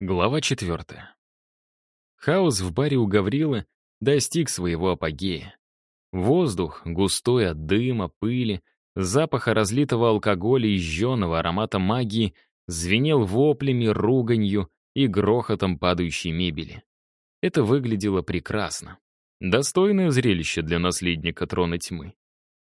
Глава четвертая. Хаос в баре у Гаврилы достиг своего апогея. Воздух, густой от дыма, пыли, запаха разлитого алкоголя и жженого аромата магии, звенел воплями, руганью и грохотом падающей мебели. Это выглядело прекрасно. Достойное зрелище для наследника трона тьмы.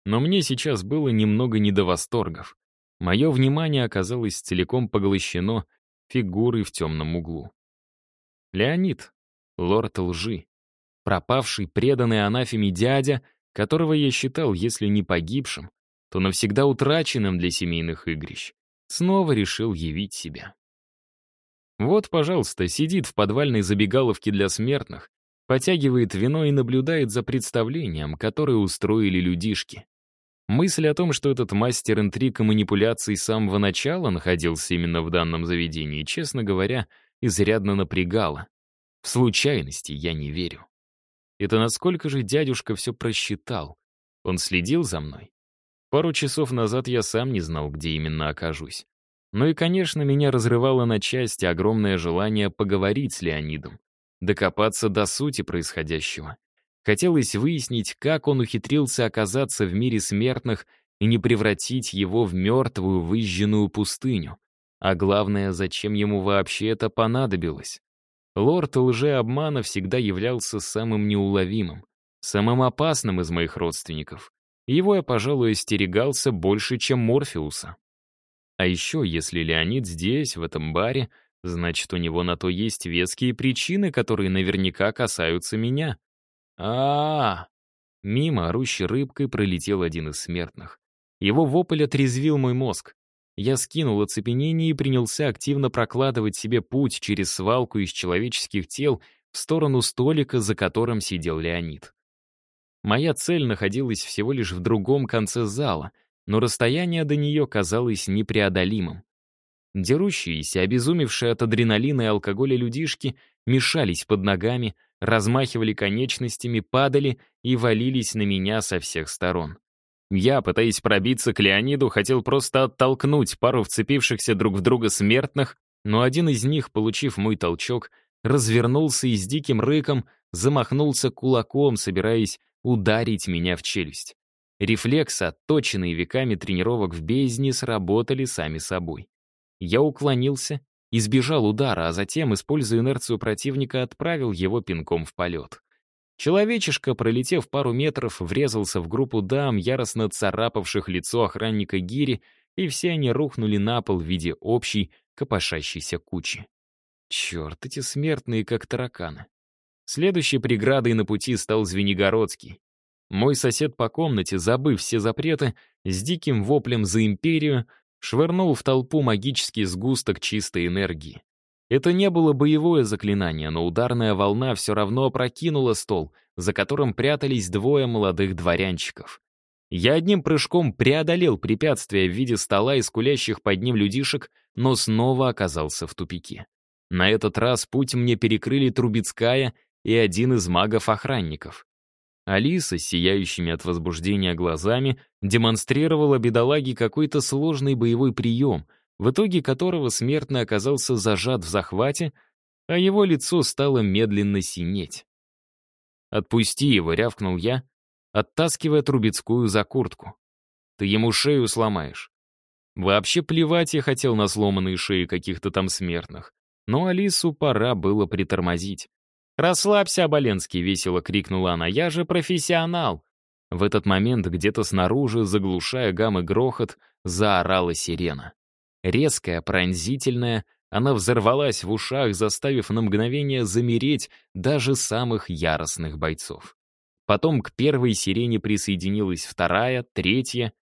Но мне сейчас было немного не до восторгов. Мое внимание оказалось целиком поглощено фигурой в темном углу. Леонид, лорд лжи, пропавший, преданный анафеме дядя, которого я считал, если не погибшим, то навсегда утраченным для семейных игрищ, снова решил явить себя. Вот, пожалуйста, сидит в подвальной забегаловке для смертных, потягивает вино и наблюдает за представлением, которое устроили людишки. Мысль о том, что этот мастер интриг и манипуляций с самого начала находился именно в данном заведении, честно говоря, изрядно напрягала. В случайности я не верю. Это насколько же дядюшка все просчитал? Он следил за мной? Пару часов назад я сам не знал, где именно окажусь. Ну и, конечно, меня разрывало на части огромное желание поговорить с Леонидом, докопаться до сути происходящего. Хотелось выяснить, как он ухитрился оказаться в мире смертных и не превратить его в мертвую, выжженную пустыню. А главное, зачем ему вообще это понадобилось? Лорд лжеобмана всегда являлся самым неуловимым, самым опасным из моих родственников. Его я, пожалуй, остерегался больше, чем Морфеуса. А еще, если Леонид здесь, в этом баре, значит, у него на то есть веские причины, которые наверняка касаются меня а, -а, Мимо, орущей рыбкой, пролетел один из смертных. Его вопль отрезвил мой мозг. Я скинул оцепенение и принялся активно прокладывать себе путь через свалку из человеческих тел в сторону столика, за которым сидел Леонид. Моя цель находилась всего лишь в другом конце зала, но расстояние до нее казалось непреодолимым. Дерущиеся, обезумевшие от адреналина и алкоголя людишки мешались под ногами, размахивали конечностями, падали и валились на меня со всех сторон. Я, пытаясь пробиться к Леониду, хотел просто оттолкнуть пару вцепившихся друг в друга смертных, но один из них, получив мой толчок, развернулся и с диким рыком замахнулся кулаком, собираясь ударить меня в челюсть. Рефлексы, отточенные веками тренировок в бездне, сработали сами собой. Я уклонился избежал удара, а затем, используя инерцию противника, отправил его пинком в полет. Человечишка, пролетев пару метров, врезался в группу дам, яростно царапавших лицо охранника Гири, и все они рухнули на пол в виде общей, копошащейся кучи. Черт, эти смертные, как тараканы. Следующей преградой на пути стал Звенигородский. Мой сосед по комнате, забыв все запреты, с диким воплем за империю, швырнул в толпу магический сгусток чистой энергии. Это не было боевое заклинание, но ударная волна все равно опрокинула стол, за которым прятались двое молодых дворянчиков. Я одним прыжком преодолел препятствие в виде стола и скулящих под ним людишек, но снова оказался в тупике. На этот раз путь мне перекрыли Трубецкая и один из магов-охранников. Алиса, сияющими от возбуждения глазами, демонстрировала бедолаге какой-то сложный боевой прием, в итоге которого смертный оказался зажат в захвате, а его лицо стало медленно синеть. «Отпусти его», — рявкнул я, оттаскивая Трубецкую за куртку. «Ты ему шею сломаешь». Вообще плевать я хотел на сломанные шеи каких-то там смертных, но Алису пора было притормозить. «Расслабься, Оболенский!» — весело крикнула она. «Я же профессионал!» В этот момент где-то снаружи, заглушая гам грохот, заорала сирена. Резкая, пронзительная, она взорвалась в ушах, заставив на мгновение замереть даже самых яростных бойцов. Потом к первой сирене присоединилась вторая, третья.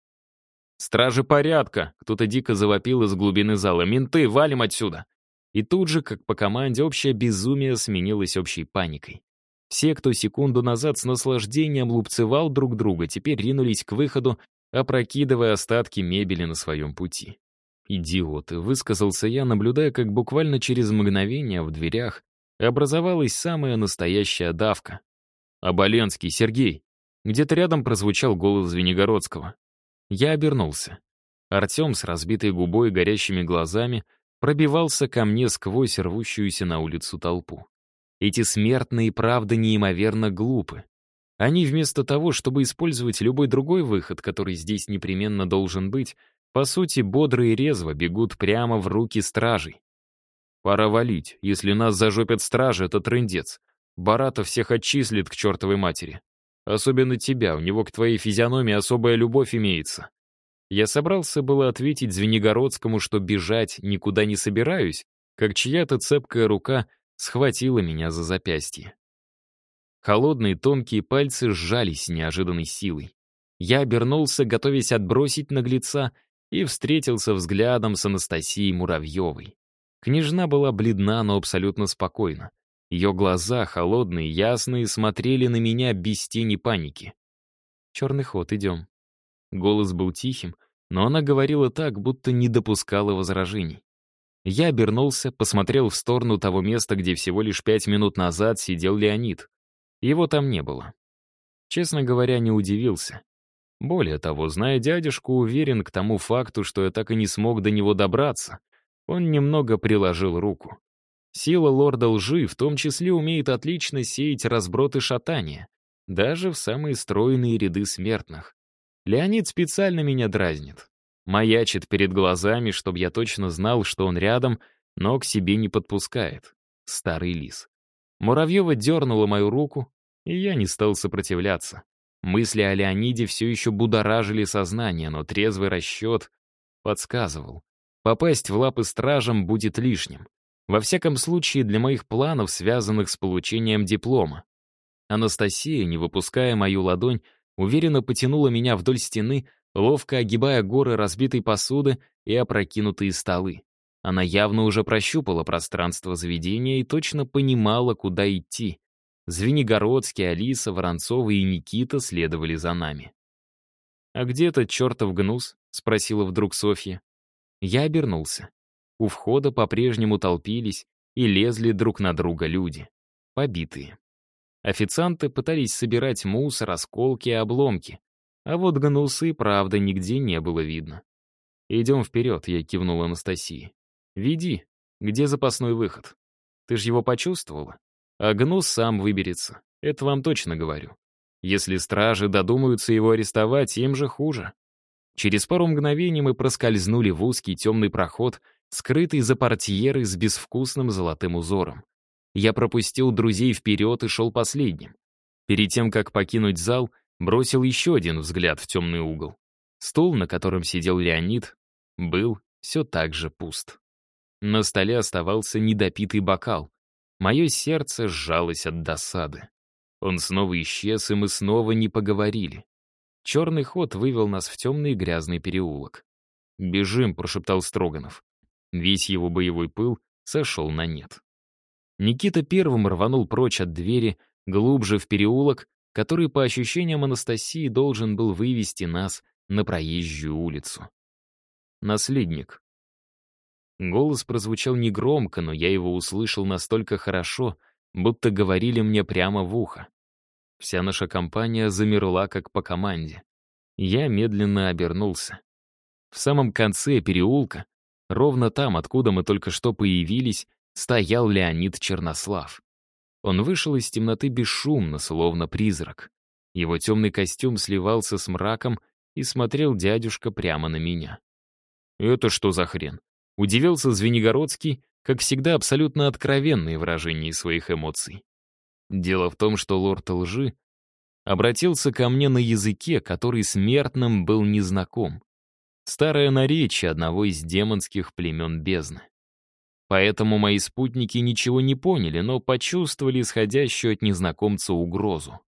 «Стражи порядка!» — кто-то дико завопил из глубины зала. «Менты, валим отсюда!» И тут же, как по команде, общее безумие сменилось общей паникой. Все, кто секунду назад с наслаждением лупцевал друг друга, теперь ринулись к выходу, опрокидывая остатки мебели на своем пути. «Идиоты», — высказался я, наблюдая, как буквально через мгновение в дверях образовалась самая настоящая давка. «Оболенский, Сергей!» Где-то рядом прозвучал голос Звенигородского. Я обернулся. Артем с разбитой губой и горящими глазами пробивался ко мне сквозь рвущуюся на улицу толпу. Эти смертные, правда, неимоверно глупы. Они вместо того, чтобы использовать любой другой выход, который здесь непременно должен быть, по сути, бодро и резво бегут прямо в руки стражей. Пора валить. Если нас зажопят стражи, это трындец. Барата всех отчислит к чертовой матери. Особенно тебя, у него к твоей физиономии особая любовь имеется. Я собрался было ответить Звенигородскому, что бежать никуда не собираюсь, как чья-то цепкая рука схватила меня за запястье. Холодные тонкие пальцы сжались с неожиданной силой. Я обернулся, готовясь отбросить наглеца, и встретился взглядом с Анастасией Муравьевой. Княжна была бледна, но абсолютно спокойна. Ее глаза, холодные, ясные, смотрели на меня без тени паники. «Черный ход, идем». Голос был тихим, но она говорила так, будто не допускала возражений. Я обернулся, посмотрел в сторону того места, где всего лишь пять минут назад сидел Леонид. Его там не было. Честно говоря, не удивился. Более того, зная дядюшку, уверен к тому факту, что я так и не смог до него добраться. Он немного приложил руку. Сила лорда лжи в том числе умеет отлично сеять разброд и шатание, даже в самые стройные ряды смертных. Леонид специально меня дразнит. Маячит перед глазами, чтобы я точно знал, что он рядом, но к себе не подпускает. Старый лис. Муравьева дернула мою руку, и я не стал сопротивляться. Мысли о Леониде все еще будоражили сознание, но трезвый расчет подсказывал. Попасть в лапы стражам будет лишним. Во всяком случае, для моих планов, связанных с получением диплома. Анастасия, не выпуская мою ладонь, уверенно потянула меня вдоль стены, ловко огибая горы разбитой посуды и опрокинутые столы. Она явно уже прощупала пространство заведения и точно понимала, куда идти. Звенигородский, Алиса, Воронцова и Никита следовали за нами. «А где этот чертов гнус?» — спросила вдруг Софья. Я обернулся. У входа по-прежнему толпились и лезли друг на друга люди. Побитые. Официанты пытались собирать мусор, осколки и обломки. А вот гнусы, правда, нигде не было видно. «Идем вперед», — я кивнул Анастасии. «Веди. Где запасной выход? Ты ж его почувствовала?» А гнус сам выберется. Это вам точно говорю. Если стражи додумаются его арестовать, им же хуже. Через пару мгновений мы проскользнули в узкий темный проход, скрытый за портьерой с безвкусным золотым узором. Я пропустил друзей вперед и шел последним. Перед тем, как покинуть зал, бросил еще один взгляд в темный угол. Стул, на котором сидел Леонид, был все так же пуст. На столе оставался недопитый бокал. Мое сердце сжалось от досады. Он снова исчез, и мы снова не поговорили. Черный ход вывел нас в темный грязный переулок. «Бежим», — прошептал Строганов. Весь его боевой пыл сошел на нет. Никита первым рванул прочь от двери, глубже в переулок, который, по ощущениям Анастасии, должен был вывести нас на проезжую улицу. Наследник. Голос прозвучал негромко, но я его услышал настолько хорошо, будто говорили мне прямо в ухо. Вся наша компания замерла, как по команде. Я медленно обернулся. В самом конце переулка, ровно там, откуда мы только что появились, стоял Леонид Чернослав. Он вышел из темноты бесшумно, словно призрак. Его темный костюм сливался с мраком, и смотрел дядюшка прямо на меня. «Это что за хрен?» Удивился Звенигородский, как всегда абсолютно откровенные выражения своих эмоций. Дело в том, что лорд лжи обратился ко мне на языке, который смертным был незнаком. Старое наречие одного из демонских племен бездны. Поэтому мои спутники ничего не поняли, но почувствовали исходящую от незнакомца угрозу.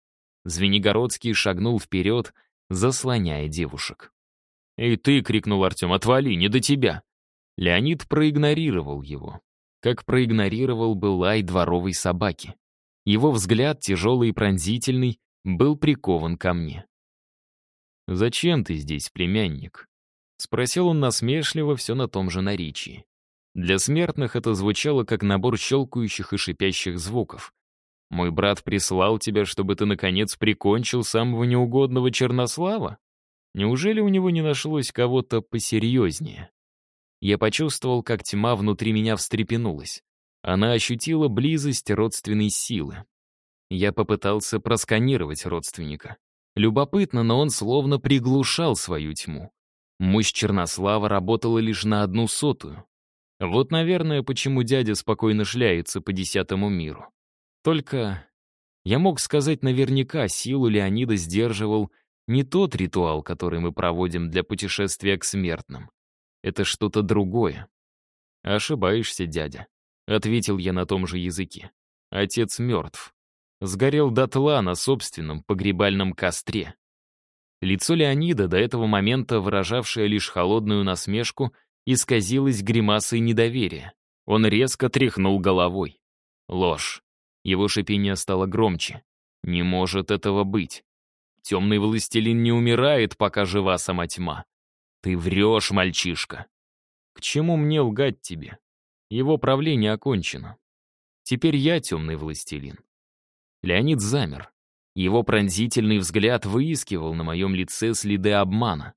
Звенигородский шагнул вперед, заслоняя девушек. «Эй ты!» — крикнул Артем. «Отвали, не до тебя!» Леонид проигнорировал его, как проигнорировал бы лай дворовой собаки. Его взгляд, тяжелый и пронзительный, был прикован ко мне. «Зачем ты здесь, племянник?» — спросил он насмешливо, все на том же наречии. Для смертных это звучало как набор щелкающих и шипящих звуков. «Мой брат прислал тебя, чтобы ты, наконец, прикончил самого неугодного Чернослава? Неужели у него не нашлось кого-то посерьезнее?» я почувствовал, как тьма внутри меня встрепенулась. Она ощутила близость родственной силы. Я попытался просканировать родственника. Любопытно, но он словно приглушал свою тьму. Мощь Чернослава работала лишь на одну сотую. Вот, наверное, почему дядя спокойно шляется по десятому миру. Только я мог сказать наверняка, силу Леонида сдерживал не тот ритуал, который мы проводим для путешествия к смертным. Это что-то другое. «Ошибаешься, дядя», — ответил я на том же языке. «Отец мертв. Сгорел дотла на собственном погребальном костре». Лицо Леонида, до этого момента выражавшее лишь холодную насмешку, исказилось гримасой недоверия. Он резко тряхнул головой. Ложь. Его шипение стало громче. «Не может этого быть. Темный властелин не умирает, пока жива сама тьма. Ты врешь, мальчишка. К чему мне лгать тебе? Его правление окончено. Теперь я темный властелин». Леонид замер. Его пронзительный взгляд выискивал на моем лице следы обмана.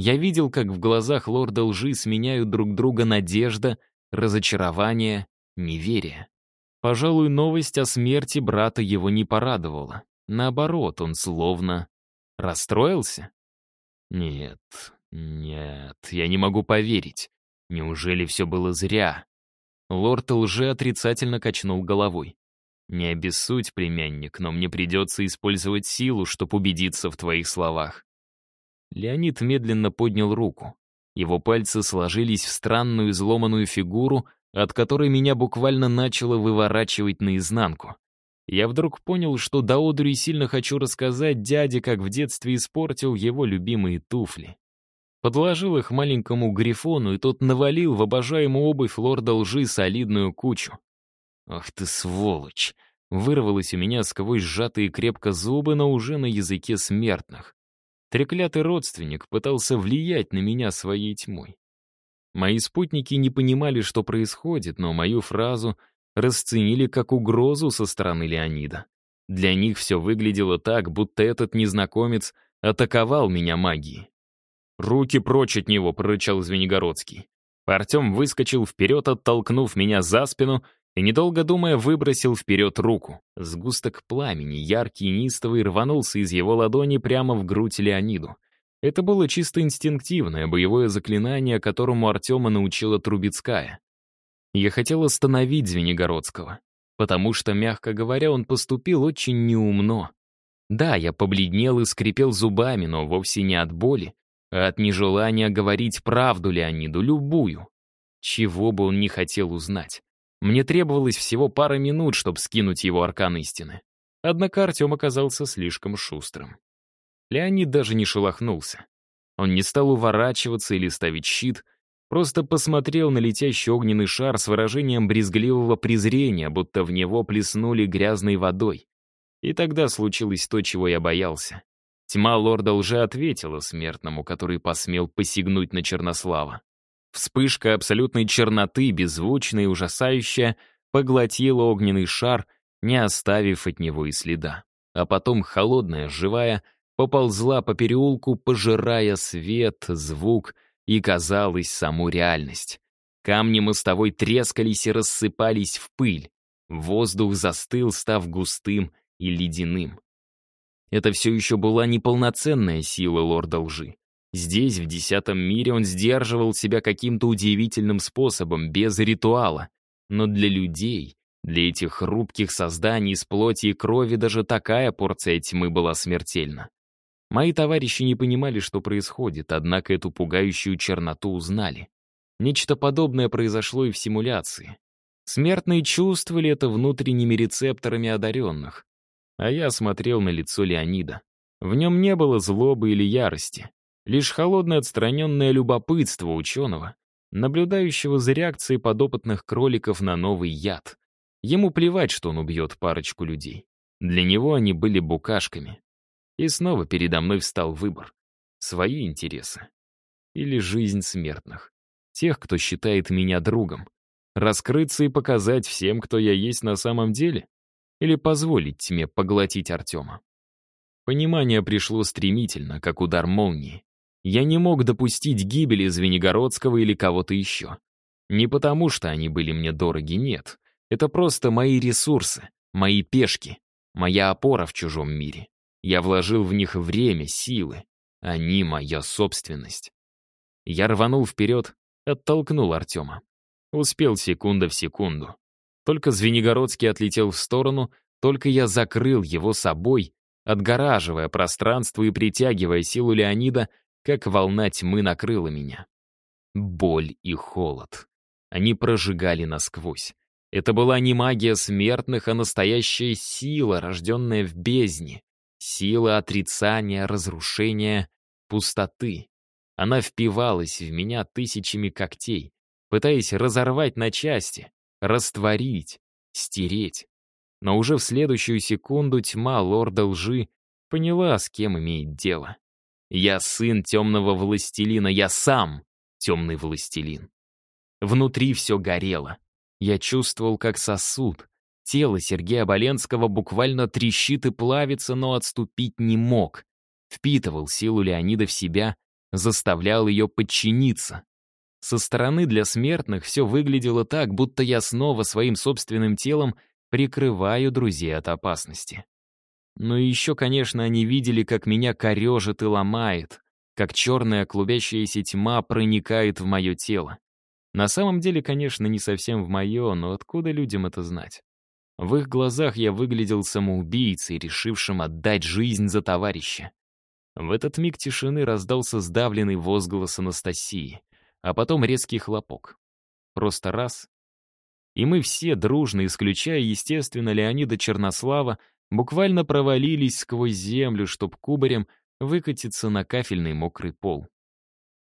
Я видел, как в глазах лорда лжи сменяют друг друга надежда, разочарование, неверие. Пожалуй, новость о смерти брата его не порадовала. Наоборот, он словно расстроился. Нет, нет, я не могу поверить. Неужели все было зря? Лорд лжи отрицательно качнул головой. «Не обессудь, племянник, но мне придется использовать силу, чтобы убедиться в твоих словах». Леонид медленно поднял руку. Его пальцы сложились в странную изломанную фигуру, от которой меня буквально начало выворачивать наизнанку. Я вдруг понял, что до одури сильно хочу рассказать дяде, как в детстве испортил его любимые туфли. Подложил их маленькому грифону, и тот навалил в обожаемую обувь лорда лжи солидную кучу. «Ах ты сволочь!» Вырвалось у меня сквозь сжатые крепко зубы, но уже на языке смертных. Треклятый родственник пытался влиять на меня своей тьмой. Мои спутники не понимали, что происходит, но мою фразу расценили как угрозу со стороны Леонида. Для них все выглядело так, будто этот незнакомец атаковал меня магией. «Руки прочь от него!» — прорычал Звенигородский. Артем выскочил вперед, оттолкнув меня за спину, и, недолго думая, выбросил вперед руку. Сгусток пламени, яркий и нистовый, рванулся из его ладони прямо в грудь Леониду. Это было чисто инстинктивное боевое заклинание, которому Артема научила Трубецкая. Я хотел остановить Звенигородского, потому что, мягко говоря, он поступил очень неумно. Да, я побледнел и скрипел зубами, но вовсе не от боли, а от нежелания говорить правду Леониду, любую. Чего бы он ни хотел узнать. Мне требовалось всего пара минут, чтобы скинуть его аркан истины. Однако Артем оказался слишком шустрым. Леонид даже не шелохнулся. Он не стал уворачиваться или ставить щит, просто посмотрел на летящий огненный шар с выражением брезгливого презрения, будто в него плеснули грязной водой. И тогда случилось то, чего я боялся. Тьма лорда уже ответила смертному, который посмел посягнуть на Чернослава. Вспышка абсолютной черноты, беззвучная и ужасающая, поглотила огненный шар, не оставив от него и следа. А потом холодная, живая, поползла по переулку, пожирая свет, звук и, казалось, саму реальность. Камни мостовой трескались и рассыпались в пыль. Воздух застыл, став густым и ледяным. Это все еще была неполноценная сила лорда лжи. Здесь, в десятом мире, он сдерживал себя каким-то удивительным способом, без ритуала. Но для людей, для этих хрупких созданий из плоти и крови даже такая порция тьмы была смертельна. Мои товарищи не понимали, что происходит, однако эту пугающую черноту узнали. Нечто подобное произошло и в симуляции. Смертные чувствовали это внутренними рецепторами одаренных. А я смотрел на лицо Леонида. В нем не было злобы или ярости. Лишь холодное отстраненное любопытство ученого, наблюдающего за реакцией подопытных кроликов на новый яд. Ему плевать, что он убьет парочку людей. Для него они были букашками. И снова передо мной встал выбор. Свои интересы. Или жизнь смертных. Тех, кто считает меня другом. Раскрыться и показать всем, кто я есть на самом деле? Или позволить тьме поглотить Артема? Понимание пришло стремительно, как удар молнии. Я не мог допустить гибели Звенигородского или кого-то еще. Не потому, что они были мне дороги, нет. Это просто мои ресурсы, мои пешки, моя опора в чужом мире. Я вложил в них время, силы. Они моя собственность. Я рванул вперед, оттолкнул Артема. Успел секунда в секунду. Только Звенигородский отлетел в сторону, только я закрыл его собой, отгораживая пространство и притягивая силу Леонида, как волна тьмы накрыла меня. Боль и холод. Они прожигали насквозь. Это была не магия смертных, а настоящая сила, рожденная в бездне. Сила отрицания, разрушения, пустоты. Она впивалась в меня тысячами когтей, пытаясь разорвать на части, растворить, стереть. Но уже в следующую секунду тьма лорда лжи поняла, с кем имеет дело. Я сын темного властелина, я сам темный властелин. Внутри все горело. Я чувствовал, как сосуд. Тело Сергея Боленского буквально трещит и плавится, но отступить не мог. Впитывал силу Леонида в себя, заставлял ее подчиниться. Со стороны для смертных все выглядело так, будто я снова своим собственным телом прикрываю друзей от опасности. Но еще, конечно, они видели, как меня корежит и ломает, как черная клубящаяся тьма проникает в мое тело. На самом деле, конечно, не совсем в мое, но откуда людям это знать? В их глазах я выглядел самоубийцей, решившим отдать жизнь за товарища. В этот миг тишины раздался сдавленный возглас Анастасии, а потом резкий хлопок. Просто раз. И мы все, дружно, исключая, естественно, Леонида Чернослава, буквально провалились сквозь землю, чтоб кубарем выкатиться на кафельный мокрый пол.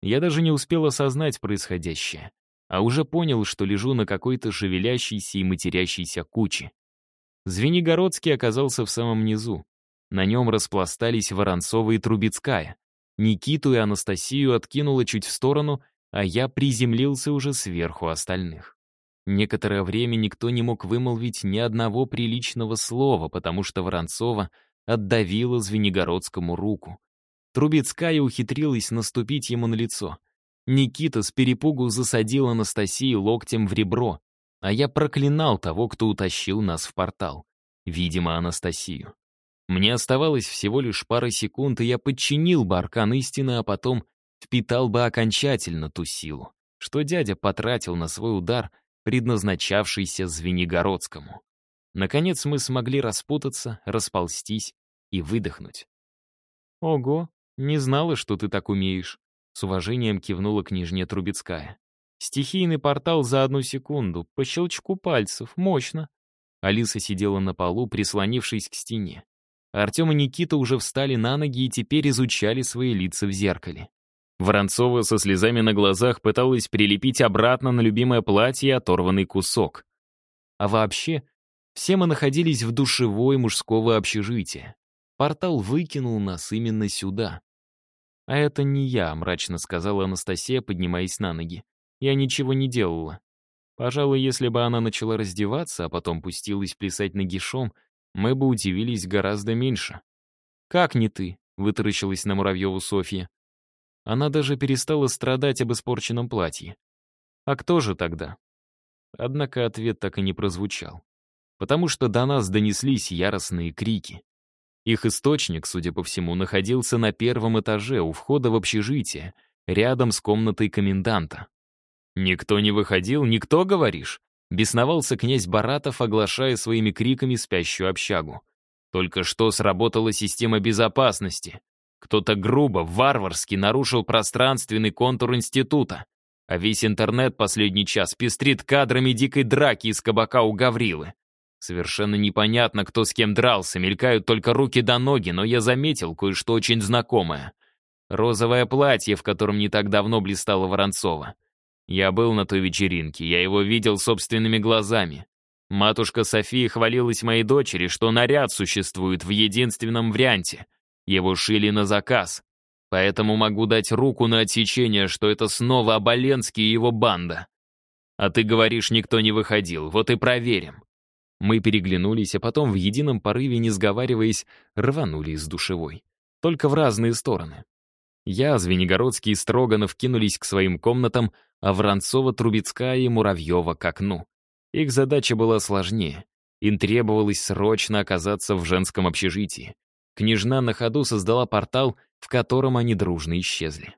Я даже не успел осознать происходящее а уже понял, что лежу на какой-то шевелящейся и матерящейся куче. Звенигородский оказался в самом низу. На нем распластались Воронцова и Трубецкая. Никиту и Анастасию откинуло чуть в сторону, а я приземлился уже сверху остальных. Некоторое время никто не мог вымолвить ни одного приличного слова, потому что Воронцова отдавила Звенигородскому руку. Трубецкая ухитрилась наступить ему на лицо. Никита с перепугу засадил Анастасию локтем в ребро, а я проклинал того, кто утащил нас в портал. Видимо, Анастасию. Мне оставалось всего лишь пара секунд, и я подчинил бы аркан истины, а потом впитал бы окончательно ту силу, что дядя потратил на свой удар, предназначавшийся Звенигородскому. Наконец мы смогли распутаться, расползтись и выдохнуть. «Ого, не знала, что ты так умеешь», с уважением кивнула княжне Трубецкая. Стихийный портал за одну секунду, по щелчку пальцев, мощно. Алиса сидела на полу, прислонившись к стене. Артем и Никита уже встали на ноги и теперь изучали свои лица в зеркале. Воронцова со слезами на глазах пыталась прилепить обратно на любимое платье оторванный кусок. А вообще, все мы находились в душевой мужского общежития. Портал выкинул нас именно сюда. «А это не я», — мрачно сказала Анастасия, поднимаясь на ноги. «Я ничего не делала. Пожалуй, если бы она начала раздеваться, а потом пустилась плясать нагишом, мы бы удивились гораздо меньше». «Как не ты?» — вытаращилась на Муравьеву Софья. Она даже перестала страдать об испорченном платье. «А кто же тогда?» Однако ответ так и не прозвучал. Потому что до нас донеслись яростные крики. Их источник, судя по всему, находился на первом этаже у входа в общежитие, рядом с комнатой коменданта. «Никто не выходил, никто, говоришь?» Бесновался князь Баратов, оглашая своими криками спящую общагу. Только что сработала система безопасности. Кто-то грубо, варварски нарушил пространственный контур института. А весь интернет последний час пестрит кадрами дикой драки из кабака у Гаврилы. Совершенно непонятно, кто с кем дрался, мелькают только руки до ноги, но я заметил кое-что очень знакомое. Розовое платье, в котором не так давно блистала Воронцова. Я был на той вечеринке, я его видел собственными глазами. Матушка София хвалилась моей дочери, что наряд существует в единственном варианте. Его шили на заказ. Поэтому могу дать руку на отсечение, что это снова Оболенский и его банда. А ты говоришь, никто не выходил, вот и проверим. Мы переглянулись, а потом в едином порыве, не сговариваясь, рванули из душевой. Только в разные стороны. Я, Звенигородский и Строганов кинулись к своим комнатам, а Воронцова, Трубецкая и Муравьева к окну. Их задача была сложнее. Им требовалось срочно оказаться в женском общежитии. Княжна на ходу создала портал, в котором они дружно исчезли.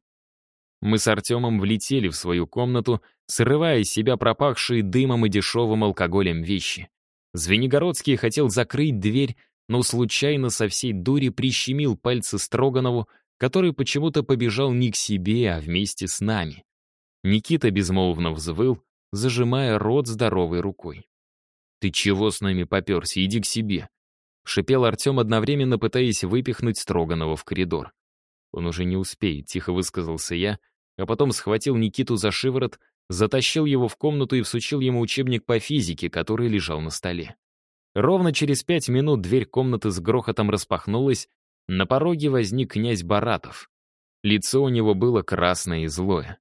Мы с Артемом влетели в свою комнату, срывая из себя пропахшие дымом и дешевым алкоголем вещи. Звенигородский хотел закрыть дверь, но случайно со всей дури прищемил пальцы Строганову, который почему-то побежал не к себе, а вместе с нами. Никита безмолвно взвыл, зажимая рот здоровой рукой. «Ты чего с нами попёрся? Иди к себе!» Шипел Артем, одновременно пытаясь выпихнуть Строганова в коридор. «Он уже не успеет», — тихо высказался я, а потом схватил Никиту за шиворот, затащил его в комнату и всучил ему учебник по физике, который лежал на столе. Ровно через пять минут дверь комнаты с грохотом распахнулась, на пороге возник князь Баратов. Лицо у него было красное и злое.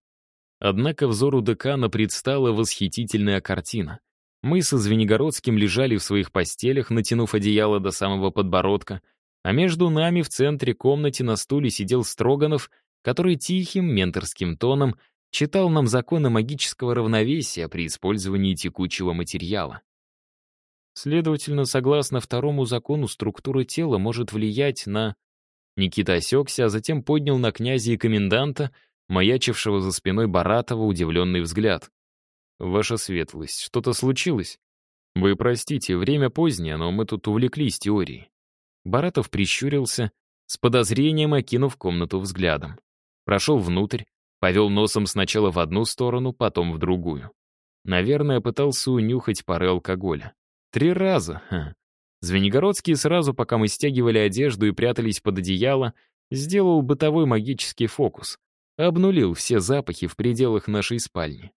Однако взору декана предстала восхитительная картина. Мы со Звенигородским лежали в своих постелях, натянув одеяло до самого подбородка, а между нами в центре комнаты на стуле сидел Строганов, который тихим менторским тоном читал нам законы магического равновесия при использовании текучего материала. Следовательно, согласно второму закону, структура тела может влиять на... Никита осекся, а затем поднял на князя и коменданта, маячившего за спиной Баратова, удивленный взгляд. «Ваша светлость, что-то случилось?» «Вы простите, время позднее, но мы тут увлеклись теорией». Баратов прищурился, с подозрением окинув комнату взглядом. Прошел внутрь, повел носом сначала в одну сторону, потом в другую. Наверное, пытался унюхать пары алкоголя. Три раза, ха. Звенигородский сразу, пока мы стягивали одежду и прятались под одеяло, сделал бытовой магический фокус. Обнулил все запахи в пределах нашей спальни.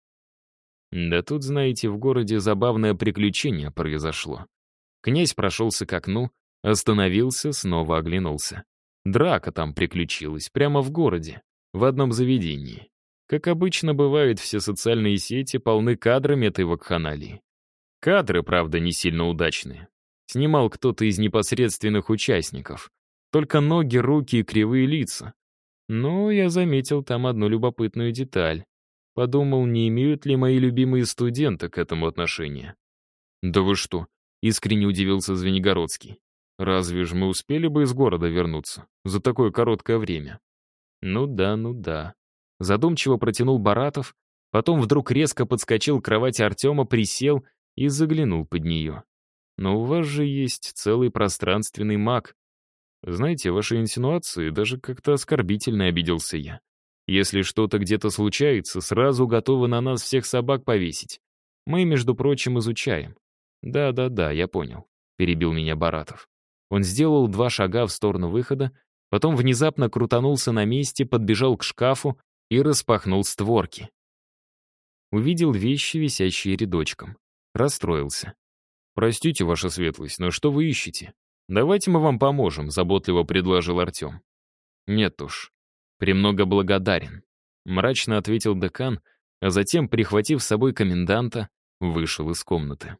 Да тут, знаете, в городе забавное приключение произошло. Князь прошелся к окну, остановился, снова оглянулся. Драка там приключилась, прямо в городе, в одном заведении. Как обычно бывает, все социальные сети полны кадрами этой вакханалии. Кадры, правда, не сильно удачные. Снимал кто-то из непосредственных участников. Только ноги, руки и кривые лица. Но я заметил там одну любопытную деталь. Подумал, не имеют ли мои любимые студенты к этому отношения. «Да вы что?» — искренне удивился Звенигородский. «Разве же мы успели бы из города вернуться за такое короткое время?» «Ну да, ну да». Задумчиво протянул Баратов, потом вдруг резко подскочил к кровати Артема, присел и заглянул под нее. «Но у вас же есть целый пространственный маг. Знаете, ваши инсинуации даже как-то оскорбительно обиделся я. Если что-то где-то случается, сразу готовы на нас всех собак повесить. Мы, между прочим, изучаем. Да-да-да, я понял, перебил меня Баратов. Он сделал два шага в сторону выхода, потом внезапно крутанулся на месте, подбежал к шкафу и распахнул створки. Увидел вещи, висящие рядочком. Расстроился. «Простите, ваша светлость, но что вы ищете? Давайте мы вам поможем», — заботливо предложил Артем. «Нет уж, «Премного благодарен», — мрачно ответил декан, а затем, прихватив с собой коменданта, вышел из комнаты.